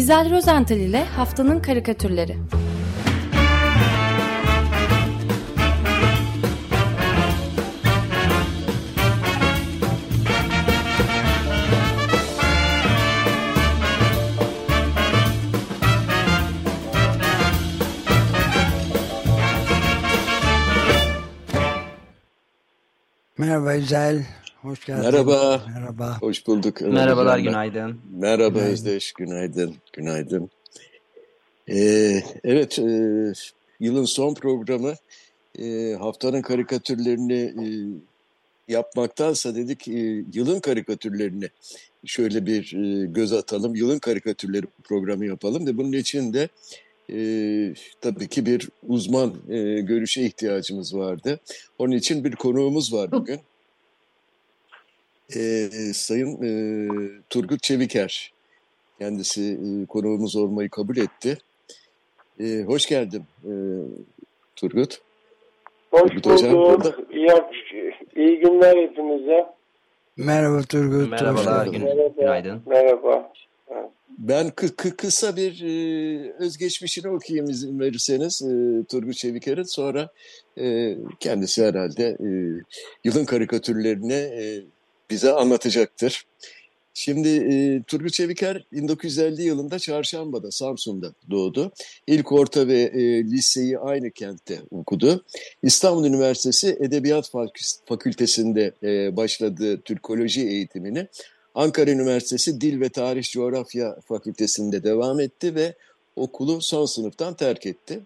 Gizel Rozental ile Haftanın Karikatürleri Merhaba Güzel. Hoş geldin. Merhaba. Merhaba. Hoş bulduk. Ömer Merhabalar, Hocam. günaydın. Merhaba Günaydın. Özdeş, günaydın. Günaydın. Ee, evet, e, yılın son programı e, haftanın karikatürlerini e, yapmaktansa dedik e, yılın karikatürlerini şöyle bir e, göz atalım. Yılın karikatürleri programı yapalım da bunun için de e, tabii ki bir uzman e, görüşe ihtiyacımız vardı. Onun için bir konuğumuz var bugün. E, Sayın e, Turgut Çeviker. Kendisi e, konuğumuz olmayı kabul etti. E, hoş geldin e, Turgut. Hoş Turgut Hocam bulduk. burada. İyi, iyi günler hepinize. Merhaba Turgut. Merhabalar, gün- Merhaba. günaydın. Merhaba. Ben kı- kı- kısa bir e, özgeçmişini okuyayım izin verirseniz e, Turgut Çeviker'in. Sonra e, kendisi herhalde e, yılın karikatürlerini e, bize anlatacaktır. Şimdi e, Turgut Çeviker 1950 yılında Çarşamba'da, Samsun'da doğdu. İlk orta ve e, liseyi aynı kentte okudu. İstanbul Üniversitesi Edebiyat Fakü- Fakültesi'nde e, başladığı Türkoloji eğitimini Ankara Üniversitesi Dil ve Tarih Coğrafya Fakültesi'nde devam etti ve okulu son sınıftan terk etti.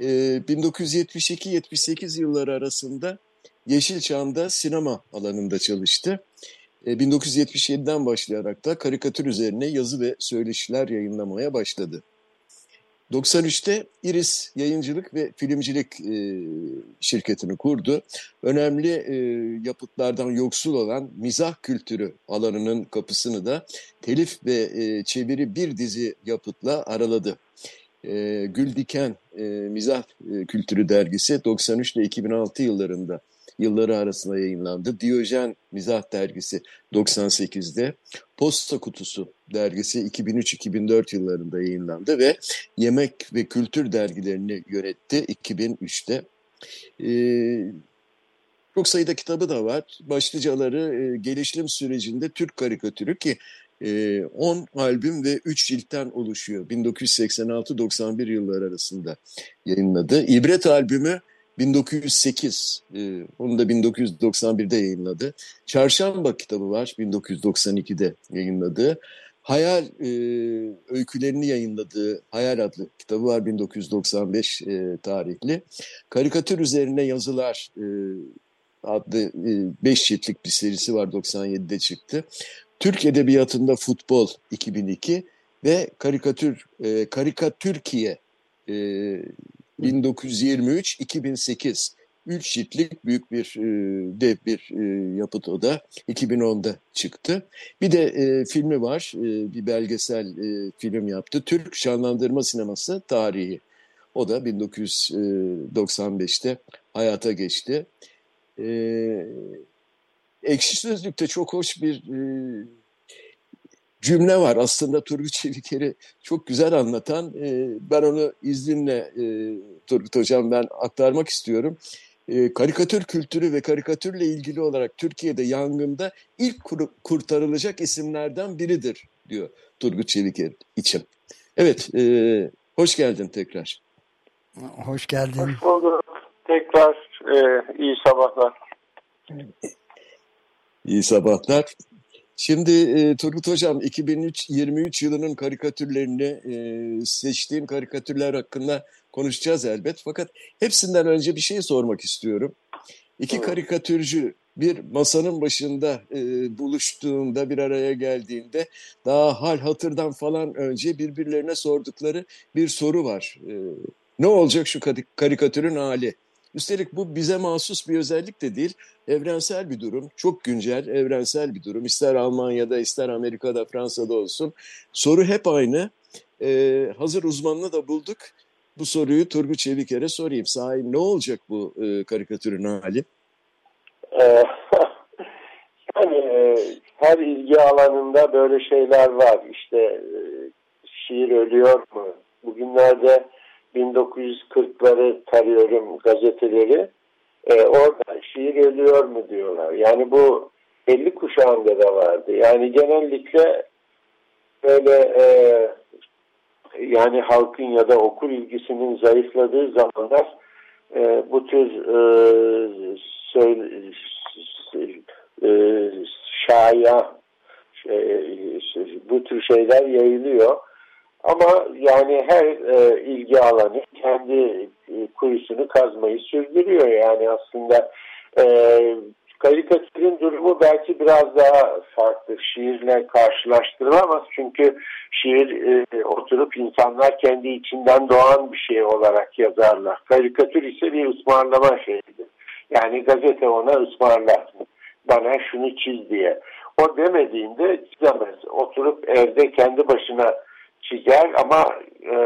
Ee, 1972-78 yılları arasında Yeşilçam'da sinema alanında çalıştı. Ee, 1977'den başlayarak da karikatür üzerine yazı ve söyleşiler yayınlamaya başladı. 93'te Iris Yayıncılık ve Filmcilik e, şirketini kurdu. Önemli e, yapıtlardan yoksul olan mizah kültürü alanının kapısını da telif ve e, çeviri bir dizi yapıtla araladı. E, Gül Diken e, Mizah e, Kültürü dergisi 93 ile 2006 yıllarında yılları arasında yayınlandı. Diyojen Mizah dergisi 98'de, Posta Kutusu dergisi 2003-2004 yıllarında yayınlandı ve Yemek ve Kültür dergilerini yönetti 2003'te. Ee, çok sayıda kitabı da var. Başlıcaları e, gelişim sürecinde Türk karikatürü ki e, 10 albüm ve 3 ciltten oluşuyor. 1986-91 yılları arasında yayınladı. İbret albümü 1908, e, onu da 1991'de yayınladı. Çarşamba kitabı var 1992'de yayınladığı. Hayal e, öykülerini yayınladığı Hayal adlı kitabı var 1995 e, tarihli. Karikatür üzerine yazılar e, adlı 5 ciltlik bir serisi var 97'de çıktı. Türk Edebiyatı'nda Futbol 2002 ve Karikatür e, Karikatürkiye e, 1923-2008 üç ciltlik büyük bir e, dev bir e, yapıt o da 2010'da çıktı. Bir de e, filmi var, e, bir belgesel e, film yaptı. Türk Şanlandırma Sineması Tarihi. O da 1995'te hayata geçti. E, Ekşi Sözlük'te çok hoş bir e, cümle var. Aslında Turgut Çeviker'i çok güzel anlatan. E, ben onu izninle e, Turgut Hocam ben aktarmak istiyorum. E, karikatür kültürü ve karikatürle ilgili olarak Türkiye'de yangında ilk kur- kurtarılacak isimlerden biridir diyor Turgut Çeviker için. Evet, e, hoş geldin tekrar. Hoş geldin. Hoş bulduk. Tekrar e, iyi sabahlar. İyi sabahlar. Şimdi e, Turgut Hocam 2023 yılının karikatürlerini e, seçtiğim karikatürler hakkında konuşacağız elbet. Fakat hepsinden önce bir şey sormak istiyorum. İki Evet. karikatürcü bir masanın başında e, buluştuğunda bir araya geldiğinde daha hal hatırdan falan önce birbirlerine sordukları bir soru var. E, ne olacak şu kari- karikatürün hali? Üstelik bu bize mahsus bir özellik de değil evrensel bir durum, çok güncel, evrensel bir durum. İster Almanya'da, ister Amerika'da, Fransa'da olsun. Soru hep aynı. Ee, hazır uzmanını da bulduk. Bu soruyu Turgut Çeviker'e sorayım. Sahi ne olacak bu e, karikatürün hali? E, yani e, her ilgi alanında böyle şeyler var. İşte e, şiir ölüyor mu? Bugünlerde 1940'ları tarıyorum gazeteleri. E, orada şiir ölüyor mu diyorlar. Yani bu 50 kuşağında da vardı. Yani genellikle böyle e, yani halkın ya da okul ilgisinin zayıfladığı zamanlar e, bu tür e, söyle, e, şaya şey, bu tür şeyler yayılıyor. Ama yani her e, ilgi alanı kendi e, kuyusunu kazmayı sürdürüyor. Yani aslında e, karikatürün durumu belki biraz daha farklı. Şiirle karşılaştırılamaz. Çünkü şiir e, oturup insanlar kendi içinden doğan bir şey olarak yazarlar. Karikatür ise bir ısmarlama şeyidir. Yani gazete ona ısmarlar. Bana şunu çiz diye. O demediğinde çizemez. Oturup evde kendi başına çizer ama e,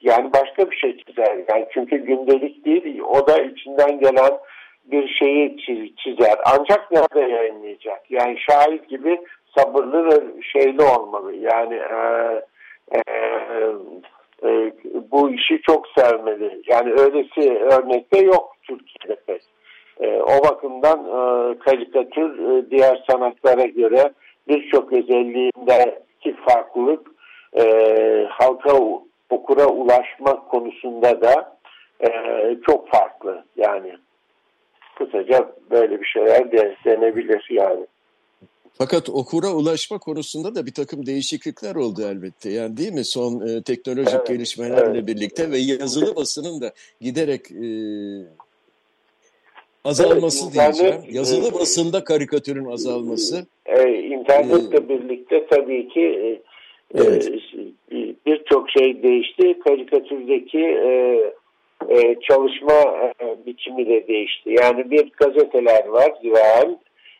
yani başka bir şey çizer. Yani çünkü gündelik değil, o da içinden gelen bir şeyi çizer. Ancak nerede yayınlayacak? Yani şair gibi sabırlı ve şeyli olmalı. Yani e, e, e, bu işi çok sevmeli. Yani öylesi örnekte yok Türkiye'de pek. E, o bakımdan e, karikatür e, diğer sanatlara göre birçok özelliğindeki farklılık e, halka okura ulaşmak konusunda da e, çok farklı yani kısaca böyle bir şeyler de denebilir yani. Fakat okura ulaşma konusunda da bir takım değişiklikler oldu elbette. Yani değil mi? Son e, teknolojik evet, gelişmelerle evet. birlikte ve yazılı basının da giderek e, azalması evet, internet, diyeceğim. Yazılı basında karikatürün azalması. E, internetle e, birlikte tabii ki e, evet. e, birçok şey değişti. Karikatürdeki e, e, çalışma e, biçimi de değişti. Yani bir gazeteler var, reel,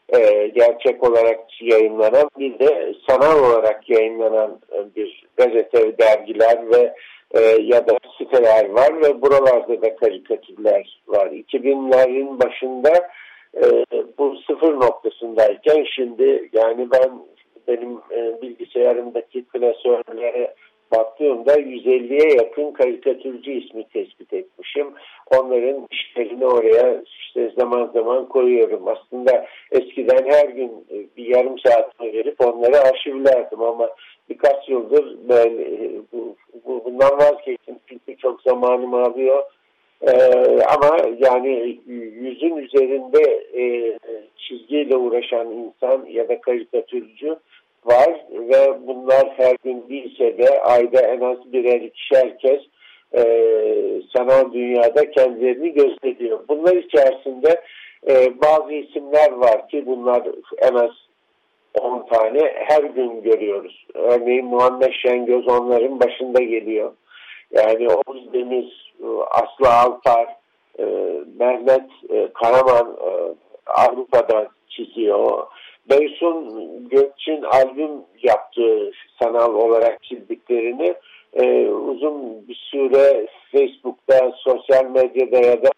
e, gerçek olarak yayınlanan bir de sanal olarak yayınlanan e, bir gazete, dergiler ve e, ya da siteler var ve buralarda da karikatürler var. 2000'lerin başında e, bu sıfır noktasındayken şimdi yani ben benim e, bilgisayarımdaki klasörlere baktığımda 150'ye yakın karikatürcü ismi tespit etmişim. Onların işlerini oraya işte zaman zaman koyuyorum. Aslında eskiden her gün e, bir yarım saatini verip onları arşivlerdim ama birkaç yıldır ben e, bu, bundan vazgeçtim çünkü çok zamanımı alıyor. Ee, ama yani yüzün üzerinde e, çizgiyle uğraşan insan ya da karikatürcü var ve bunlar her gün değilse de ayda en az birer ikişer kez e, sanal dünyada kendilerini gösteriyor. Bunlar içerisinde e, bazı isimler var ki bunlar en az 10 tane her gün görüyoruz. Örneğin Muhammed Şengöz onların başında geliyor. Yani Oğuz Deniz, Aslı Alpar, e, Mehmet e, Karaman e, Avrupa'da çiziyor. Beysun Gökçin albüm yaptığı sanal olarak çizdiklerini e, uzun bir süre Facebook'ta, sosyal medyada ya da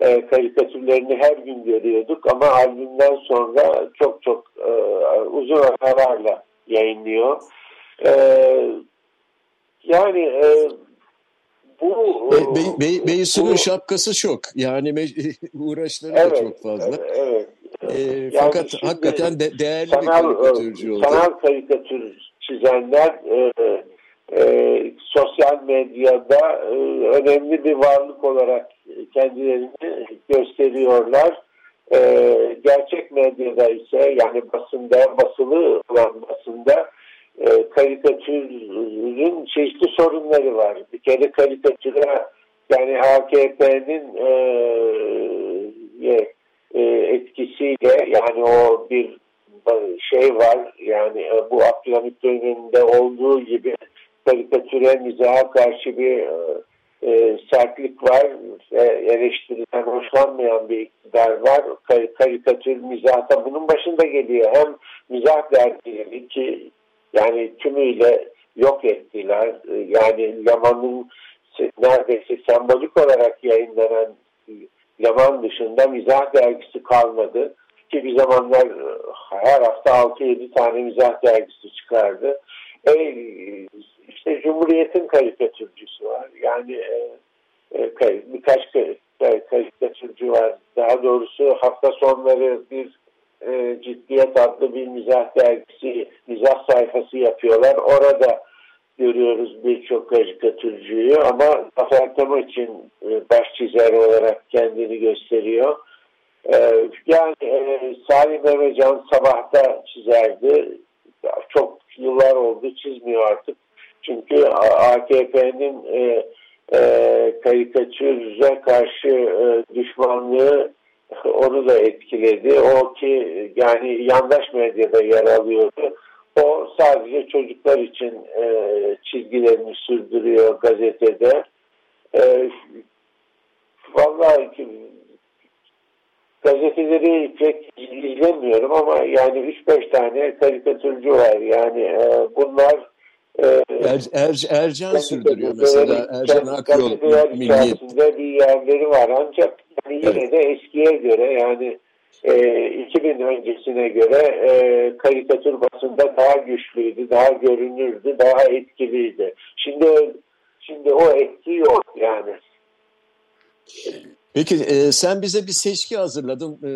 e, karikatürlerini her gün görüyorduk ama albümden sonra çok çok e, uzun aralarla yayınlıyor. E, yani e, bu... Be, be, be, Beysun'un şapkası çok. Yani uğraşları evet, da çok fazla. Evet, evet. E, yani fakat hakikaten de, değerli sanal, bir karikatürcü oldu. Sanal karikatür çizenler e, e, sosyal medyada e, önemli bir varlık olarak kendilerini gösteriyorlar. E, gerçek medyada ise yani basında, basılı olan basında e, karikatürün çeşitli sorunları var. Bir kere karikatüre yani AKP'nin e, e, etkisiyle yani o bir şey var. Yani e, bu Abdülhamit döneminde olduğu gibi karikatüre mizaha karşı bir e, e, sertlik var. E, eleştiriden hoşlanmayan bir iktidar var. Kar karikatür mizahta bunun başında geliyor. Hem mizah dergileri ki yani tümüyle yok ettiler e, yani Laman'ın neredeyse sembolik olarak yayınlanan Yaman dışında mizah dergisi kalmadı. Ki bir zamanlar her hafta 6-7 tane mizah dergisi çıkardı. E, işte Cumhuriyet'in karikatürcüsü var. Yani e, e, birkaç karikatürcü var. Daha doğrusu hafta sonları bir e, Ciddiyet adlı bir mizah dergisi, mizah sayfası yapıyorlar. Orada görüyoruz birçok karikatürcüyü ama Zafer için e, baş çizer olarak kendini gösteriyor. E, yani e, Salim Emecan sabahta çizerdi. Çok yıllar oldu çizmiyor artık. Çünkü AKP'nin e, e, karikatüre karşı e, düşmanlığı onu da etkiledi. O ki yani yandaş medyada yer alıyordu. O sadece çocuklar için e, çizgilerini sürdürüyor gazetede. E, vallahi gazeteleri pek izlemiyorum ama yani 3-5 tane karikatürcü var. Yani e, bunlar e, er, er, Ercan sürdürüyor mesela. Ercan Akyol Milliyet. bir yerleri var ancak yani yine evet. de eskiye göre yani e, 2000 öncesine göre e, karikatür basında daha güçlüydü, daha görünürdü, daha etkiliydi. Şimdi şimdi o etki yok yani. Peki e, sen bize bir seçki hazırladın. E,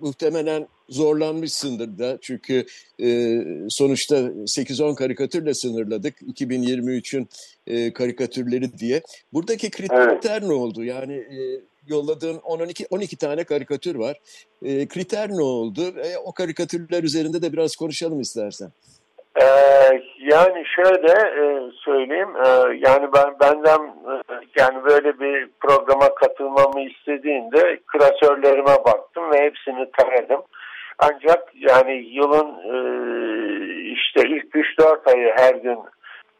muhtemelen zorlanmışsındır da. Çünkü e, sonuçta 8-10 karikatürle sınırladık 2023'ün e, karikatürleri diye. Buradaki kriter evet. ne oldu? Yani e, yolladığın 12, 12 tane karikatür var. E, kriter ne oldu? E, o karikatürler üzerinde de biraz konuşalım istersen. Ee, yani şöyle e, söyleyeyim, e, yani ben benden e, yani böyle bir programa katılmamı istediğinde klasörlerime baktım ve hepsini taradım. Ancak yani yılın e, işte ilk 3-4 ayı her gün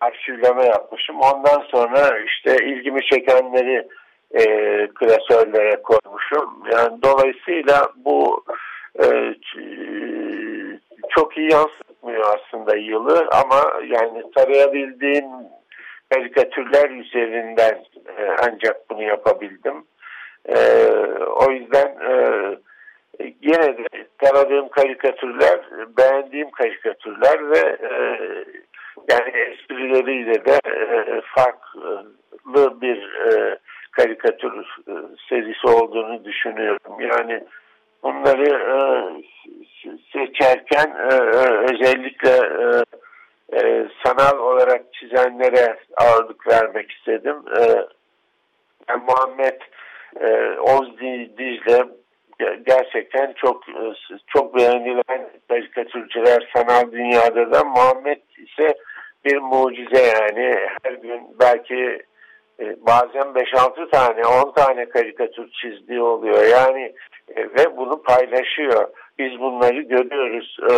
arşivleme yapmışım. Ondan sonra işte ilgimi çekenleri e, klasörlere koymuşum. Yani dolayısıyla bu e, çok iyi yansıtmıyor aslında yılı ama yani tarayabildiğim karikatürler üzerinden e, ancak bunu yapabildim. E, o yüzden e, yine de taradığım karikatürler beğendiğim karikatürler ve e, yani esprileriyle de e, farklı bir e, karikatür serisi olduğunu düşünüyorum. Yani bunları e, seçerken e, özellikle sanal olarak çizenlere ağırlık vermek istedim. Yani Muhammed Oz Dicle gerçekten çok çok beğenilen karikatürcüler sanal dünyada da Muhammed ise bir mucize yani her gün belki e, bazen 5-6 tane 10 tane karikatür çizdiği oluyor. Yani e, ve bunu paylaşıyor. Biz bunları görüyoruz. E,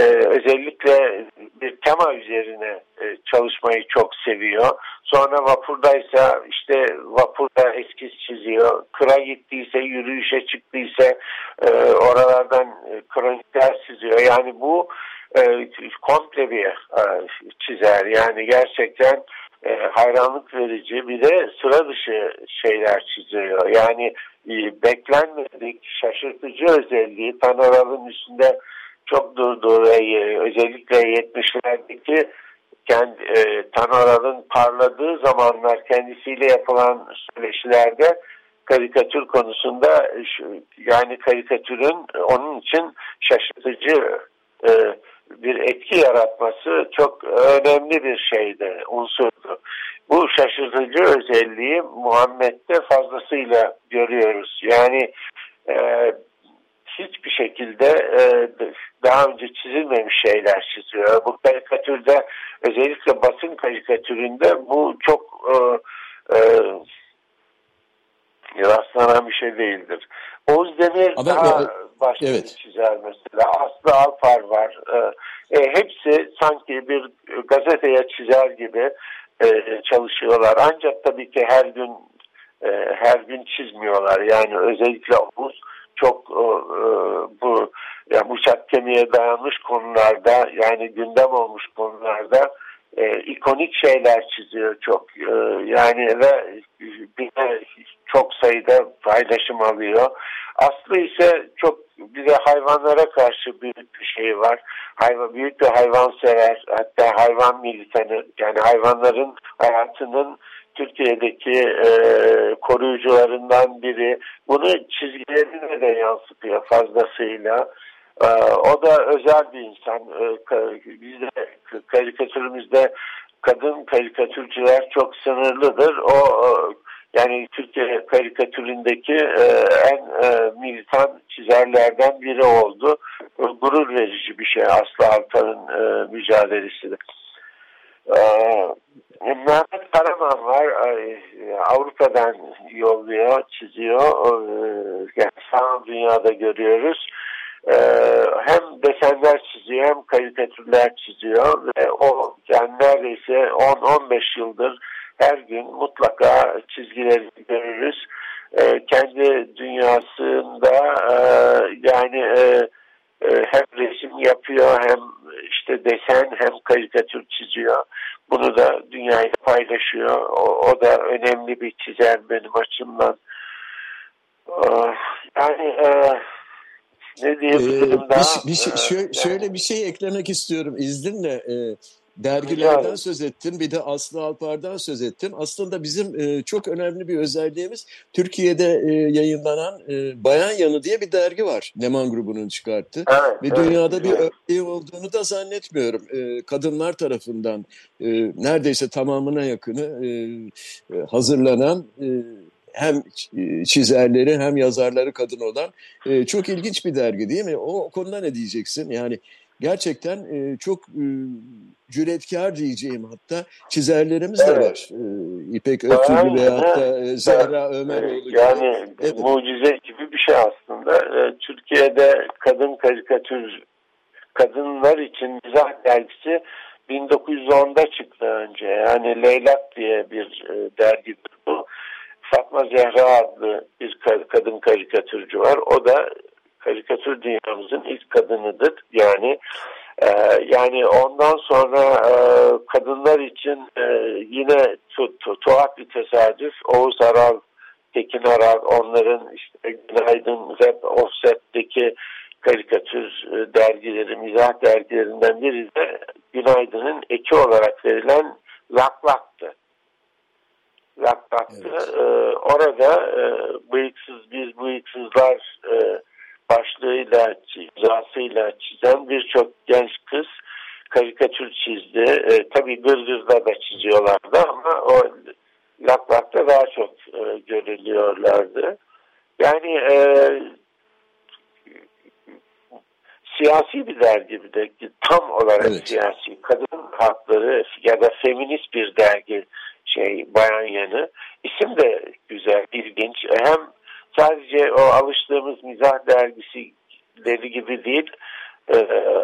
e, özellikle bir tema üzerine e, çalışmayı çok seviyor. Sonra vapurdaysa işte vapurda eskiz çiziyor. Kıra gittiyse yürüyüşe çıktıysa e, oralardan e, kronikler çiziyor. Yani bu e, komple bir e, çizer. Yani gerçekten e, hayranlık verici bir de sıra dışı şeyler çiziyor. Yani e, beklenmedik, şaşırtıcı özelliği Tanoral'ın üstünde çok durduğu ve e, özellikle 70'lerdeki kendi, e, Tanoral'ın parladığı zamanlar kendisiyle yapılan söyleşilerde karikatür konusunda yani karikatürün onun için şaşırtıcı e, bir etki yaratması çok önemli bir şeydi, unsurdu. Bu şaşırtıcı özelliği Muhammed'de fazlasıyla görüyoruz. Yani e, hiçbir şekilde e, daha önce çizilmemiş şeyler çiziyor. Bu karikatürde özellikle basın karikatüründe bu çok e, e, rastlanan bir şey değildir. Oğuz Demir Ama daha başka evet. çizer mesela. Aslı Alpar var. E, e, hepsi sanki bir gazeteye çizer gibi e, çalışıyorlar. Ancak tabii ki her gün e, her gün çizmiyorlar. Yani özellikle Oğuz çok e, e bu yani bıçak kemiğe dayanmış konularda yani gündem olmuş konularda e, ikonik şeyler çiziyor çok. E, yani ve bir de çok sayıda paylaşım alıyor. Aslı ise çok bir de hayvanlara karşı büyük bir şey var. Hayvan, büyük bir hayvan sever. Hatta hayvan militanı yani hayvanların hayatının Türkiye'deki e, koruyucularından biri. Bunu çizgilerine de yansıtıyor fazlasıyla. E, o da özel bir insan. E, bizde karikatürümüzde kadın karikatürcüler çok sınırlıdır. O yani Türkiye karikatüründeki e, en e, militan çizerlerden biri oldu. Gurur verici bir şey Aslı Altan'ın e, mücadelesi de. E, Mehmet Karaman var. E, Avrupa'dan yolluyor, çiziyor. E, yani sağ dünyada görüyoruz. E, hem desenler çiziyor hem karikatürler çiziyor ve o yani neredeyse 10-15 yıldır her gün mutlaka çizgileri görürüz. E, kendi dünyasında e, yani e, e, hem resim yapıyor hem işte desen hem karikatür çiziyor. Bunu da dünyayla paylaşıyor. O, o da önemli bir çizer benim açımdan. E, yani e, ne diyebilirim ee, daha? Bir, bir şey, şöyle, şöyle bir şey eklemek istiyorum izninle. E, dergilerden söz ettin, bir de Aslı Alpar'dan söz ettin. Aslında bizim e, çok önemli bir özelliğimiz Türkiye'de e, yayınlanan e, Bayan Yanı diye bir dergi var. Leman grubunun çıkarttığı. Evet, Ve dünyada evet, bir evet. örneği olduğunu da zannetmiyorum. E, kadınlar tarafından e, neredeyse tamamına yakını e, e hazırlanan e, hem çizerleri hem yazarları kadın olan e, çok ilginç bir dergi değil mi? O, o konuda ne diyeceksin? Yani gerçekten e, çok e, cüretkar diyeceğim hatta çizerlerimiz evet. de var. E, İpek Ötürü veyahut da e, Zehra Ömeroğlu gibi. Yani evet. mucize gibi bir şey aslında. E, Türkiye'de kadın karikatür kadınlar için mizah dergisi 1910'da çıktı önce. Yani Leylak diye bir e, dergidir bu. Fatma Zehra adlı bir kadın karikatürcü var. O da karikatür dünyamızın ilk kadınıdır. Yani e, yani ondan sonra e, kadınlar için e, yine tu, tu, tuhaf bir tesadüf Oğuz Aral, Tekin Aral onların işte Günaydın Rap Offset'teki karikatür e, dergileri, mizah dergilerinden biri de Günaydın'ın eki olarak verilen Laklak'tı. Laklak'tı. Evet. Ee, orada e, bıyıksız biz bıyıksızlar e, başlığıyla, imzasıyla çizen birçok genç kız karikatür çizdi. E, tabii Gırgız'da da çiziyorlardı ama o Laklak'ta daha çok e, görülüyorlardı. Yani e, siyasi bir dergi bir de tam olarak evet. siyasi kadın hakları ya da feminist bir dergi şey Bayan Yanı. İsim de güzel, ilginç. Hem sadece o alıştığımız mizah dergisileri gibi değil, e,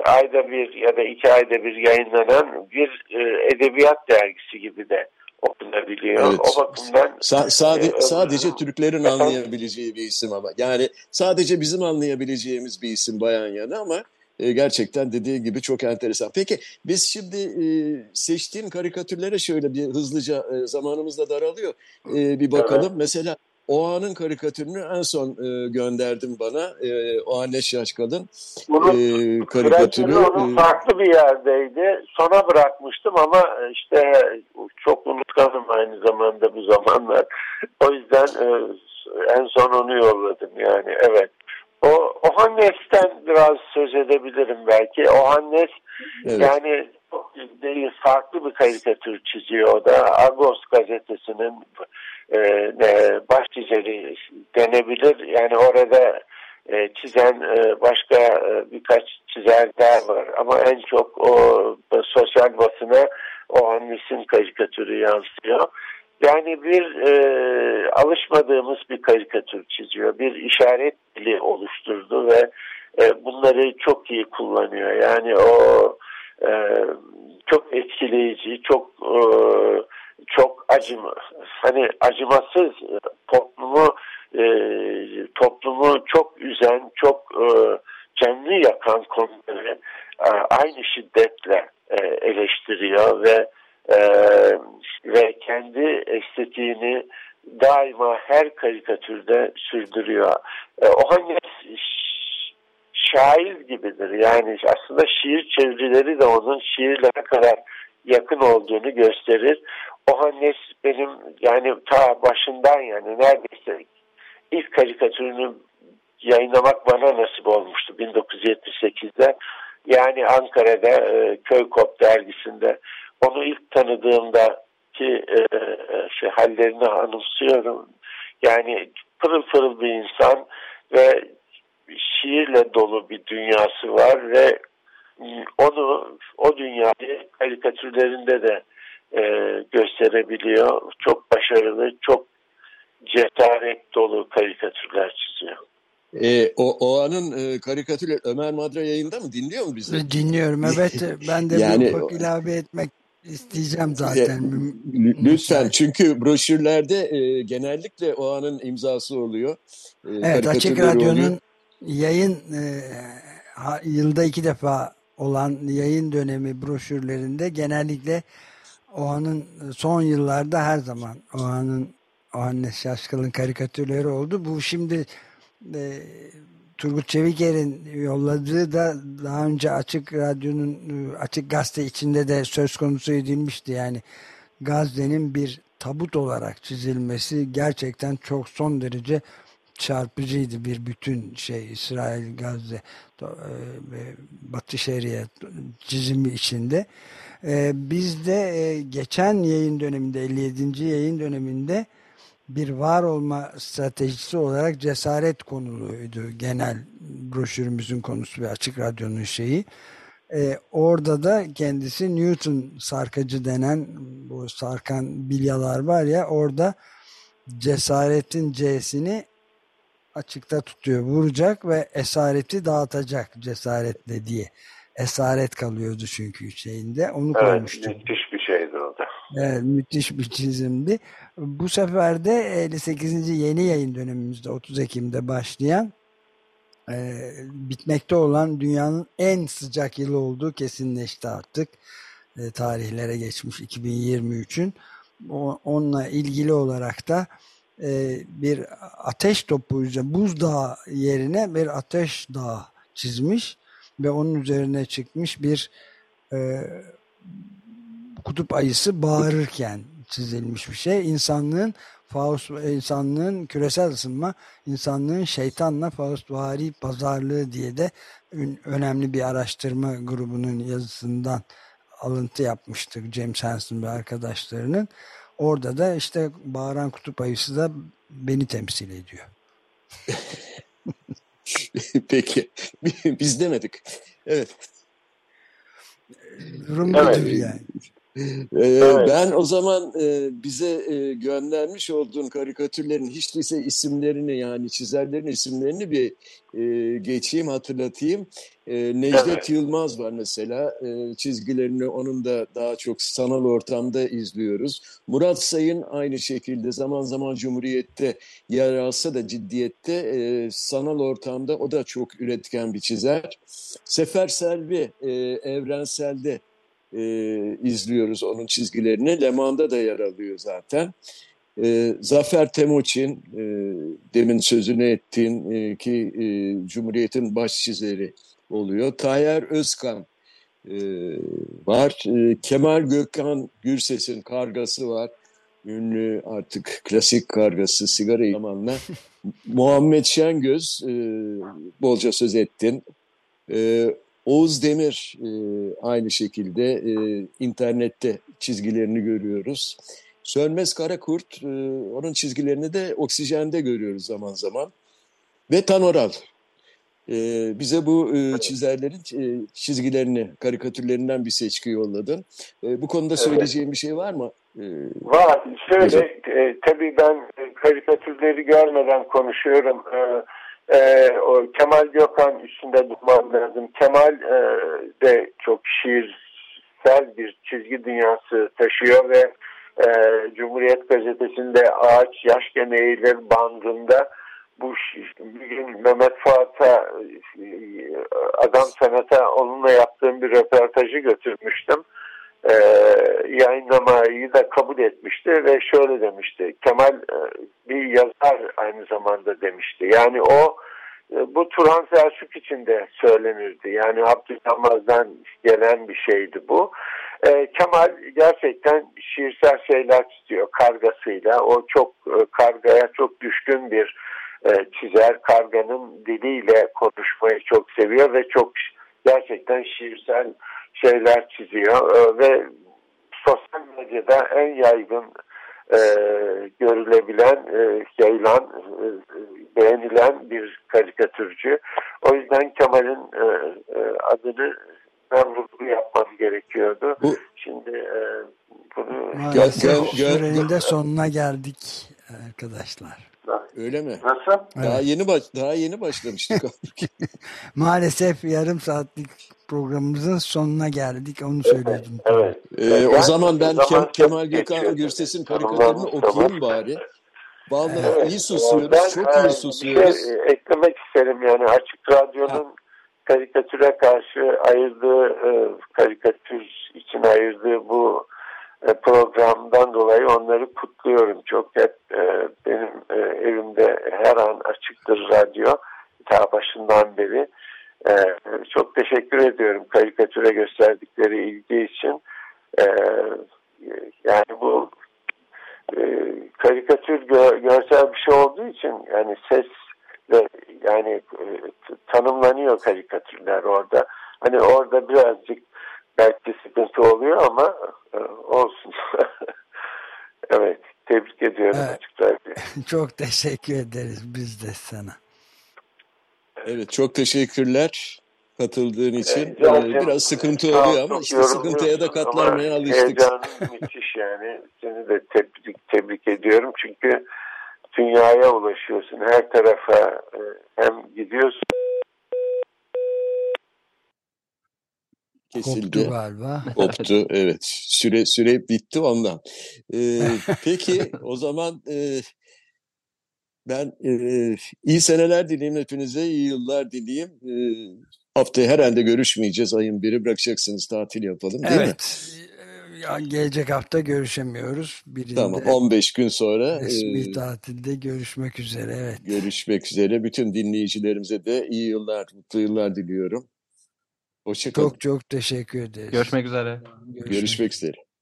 ayda bir ya da iki ayda bir yayınlanan bir e, edebiyat dergisi gibi de okunabiliyor. Evet. O bakımdan Sa sade e, sadece Türklerin anlayabileceği bir isim ama yani sadece bizim anlayabileceğimiz bir isim Bayan Yanı ama e, gerçekten dediği gibi çok enteresan. Peki biz şimdi e, seçtiğin karikatürlere şöyle bir hızlıca e, zamanımız da daralıyor. E, bir bakalım. Evet. Mesela o anın karikatürünü en son e, gönderdim bana. E, o anne şaşkadın Bunun e, karikatürü. Onun e, farklı bir yerdeydi. Sona bırakmıştım ama işte çok unutkanım aynı zamanda bu zamanlar. O yüzden e, en son onu yolladım yani evet. O Ohannes'ten biraz söz edebilirim belki. Ohannes evet. yani çok değil farklı bir karikatür çiziyor da. Agos gazetesinin e, baş çizeri denebilir. Yani orada e, çizen e, başka e, birkaç çizerler var. Ama en çok o sosyal basına o Hannes'in karikatürü yansıyor. Yani bir e, alışmadığımız bir karikatür çiziyor. Bir işaret dili oluşturdu ve e, bunları çok iyi kullanıyor. Yani o ee, çok etkileyici, çok e, çok acıma, hani acımasız e, toplumu e, toplumu çok üzen, çok e, canlı yakan konuları aynı şiddetle e, eleştiriyor ve ve kendi estetiğini daima her karikatürde sürdürüyor. O hangi şair gibidir. Yani aslında şiir çevirileri de onun şiirlere kadar yakın olduğunu gösterir. Ohannes benim yani ta başından yani neredeyse ilk karikatürünü yayınlamak bana nasip olmuştu 1978'de. Yani Ankara'da e, Köykop dergisinde onu ilk tanıdığımda ki e, şey, hallerini anımsıyorum. Yani pırıl pırıl bir insan ve şiirle dolu bir dünyası var ve onu o dünyayı karikatürlerinde de e, gösterebiliyor. Çok başarılı, çok cesaret dolu karikatürler çiziyor. E, o, o anın e, karikatürü Ömer Madra yayında mı? Dinliyor mu bizi? Dinliyorum evet. Ben de yani, bir ufak ilave etmek isteyeceğim zaten. Lütfen çünkü broşürlerde e, genellikle o anın imzası oluyor. E, evet Açık Radyo'nun yayın e, ha, yılda iki defa olan yayın dönemi broşürlerinde genellikle o anın son yıllarda her zaman o anın o anne Şaşkıl'ın karikatürleri oldu. Bu şimdi e, Turgut Çeviker'in yolladığı da daha önce Açık Radyo'nun Açık Gazete içinde de söz konusu edilmişti. Yani Gazze'nin bir tabut olarak çizilmesi gerçekten çok son derece çarpıcıydı bir bütün şey İsrail Gazze e, Batı Şeria çizimi içinde. E, biz de e, geçen yayın döneminde 57. yayın döneminde bir var olma stratejisi olarak cesaret konuluydu genel broşürümüzün konusu ve açık radyonun şeyi. Ee, orada da kendisi Newton sarkacı denen bu sarkan bilyalar var ya orada cesaretin C'sini açıkta tutuyor. Vuracak ve esareti dağıtacak cesaretle diye. Esaret kalıyordu çünkü şeyinde. Onu evet, koymuştum. Müthiş bir şeydi o da. Evet, müthiş bir çizimdi. Bu sefer de 58. yeni yayın dönemimizde 30 Ekim'de başlayan e, bitmekte olan dünyanın en sıcak yılı olduğu kesinleşti artık. E, tarihlere geçmiş 2023'ün. Onunla ilgili olarak da e, bir ateş topu buzdağı yerine bir ateş dağı çizmiş ve onun üzerine çıkmış bir e, kutup ayısı bağırırken çizilmiş bir şey. İnsanlığın Faust, insanlığın küresel ısınma, insanlığın şeytanla Faustvari pazarlığı diye de önemli bir araştırma grubunun yazısından alıntı yapmıştık James Hansen ve arkadaşlarının. Orada da işte bağıran kutup ayısı da beni temsil ediyor. Peki. Biz demedik. Evet. Durum evet. yani. Ee, evet. Ben o zaman e, bize e, göndermiş olduğun karikatürlerin hiç değilse isimlerini yani çizerlerin isimlerini bir e, geçeyim hatırlatayım. Necdet evet. Yılmaz var mesela çizgilerini onun da daha çok sanal ortamda izliyoruz. Murat Sayın aynı şekilde zaman zaman Cumhuriyet'te yer alsa da ciddiyette sanal ortamda o da çok üretken bir çizer. Sefer Selvi evrenselde e, izliyoruz onun çizgilerini. Leman'da da yer alıyor zaten. E, Zafer Temoçin, e, demin sözünü ettiğin e, ki e, Cumhuriyet'in baş çizeri oluyor. Tayyar Özkan e, var. E, Kemal Gökhan Gürses'in kargası var. Ünlü artık klasik kargası sigara zamanla. Muhammed Şengöz, e, bolca söz ettin. E, Oğuz Demir e, aynı şekilde e, internette çizgilerini görüyoruz. Sönmez Karakurt, e, onun çizgilerini de oksijende görüyoruz zaman zaman. Ve Tanoral. E, bize bu e, çizerlerin e, çizgilerini, karikatürlerinden bir seçki yolladın. E, bu konuda söyleyeceğim bir şey var mı? E, var. Şöyle, e, tabii ben karikatürleri görmeden konuşuyorum. E, e, o Kemal Gökhan üstünde durmam lazım. Kemal e, de çok şiirsel bir çizgi dünyası taşıyor ve e, Cumhuriyet Gazetesi'nde Ağaç Yaş Eğilir bandında bu bir gün Mehmet Fuat'a e, adam sanata onunla yaptığım bir röportajı götürmüştüm. E, yayınlamayı da kabul etmişti ve şöyle demişti. Kemal e, bir yazar aynı zamanda demişti. Yani o e, bu Turhan Selçuk için de söylenirdi. Yani Abdülhamaz'dan gelen bir şeydi bu. E, Kemal gerçekten şiirsel şeyler çiziyor kargasıyla. O çok e, kargaya çok düşkün bir e, çizer. Karganın diliyle konuşmayı çok seviyor ve çok gerçekten şiirsel şeyler çiziyor. E, ve sosyal medyada en yaygın e, görülebilen, e, yayılan, e, beğenilen bir karikatürcü. O yüzden Kemal'in e, e, adını ben vurgu yapmam gerekiyordu. Bu, Şimdi e, bunu... Maalesef gel, gel, sürenin de sonuna geldik arkadaşlar. Öyle mi? Nasıl? Daha evet. yeni baş, daha yeni başlamıştık. Maalesef yarım saatlik programımızın sonuna geldik. Onu söylüyordum. Evet. Ee, o zaman ben zaman Kemal Gökhan Gürses'in karikatürünü okuyayım bari. Vallahi evet. iyi susuyoruz. Ben, çok iyi susuyoruz. Şey, eklemek isterim yani Açık Radyo'nun ha. karikatüre karşı ayırdığı e, karikatür için ayırdığı bu e, programdan dolayı onları kutluyorum. Çok hep e, benim e, evimde her an açıktır radyo ta başından beri. Çok teşekkür ediyorum karikatüre gösterdikleri ilgi için. Yani bu karikatür görsel bir şey olduğu için yani ses ve yani tanımlanıyor karikatürler orada. Hani orada birazcık belki sıkıntı oluyor ama e, olsun. evet, tebrik ediyorum evet. açıkçası. çok teşekkür ederiz biz de sana. Evet, çok teşekkürler katıldığın için. Evet, ee, biraz sıkıntı oluyor ama işte sıkıntıya da katlanmaya alıştık. Heyecanın müthiş yani. Seni de tebrik, tebrik ediyorum çünkü dünyaya ulaşıyorsun. Her tarafa e, hem gidiyorsun kesildi. Koptu galiba. Koptu evet. Süre süre bitti ondan. Ee, peki o zaman e, ben e, iyi seneler dileyim hepinize. iyi yıllar dileyim. E, haftaya herhalde görüşmeyeceğiz. Ayın biri bırakacaksınız tatil yapalım değil evet. mi? Ya, gelecek hafta görüşemiyoruz. Birinde tamam 15 gün sonra. Resmi e, tatilde görüşmek üzere evet. Görüşmek üzere. Bütün dinleyicilerimize de iyi yıllar, mutlu yıllar diliyorum. Hoşçakalın. Çok çok teşekkür ederiz. Görüşmek üzere. Görüşmek, Görüşmek üzere.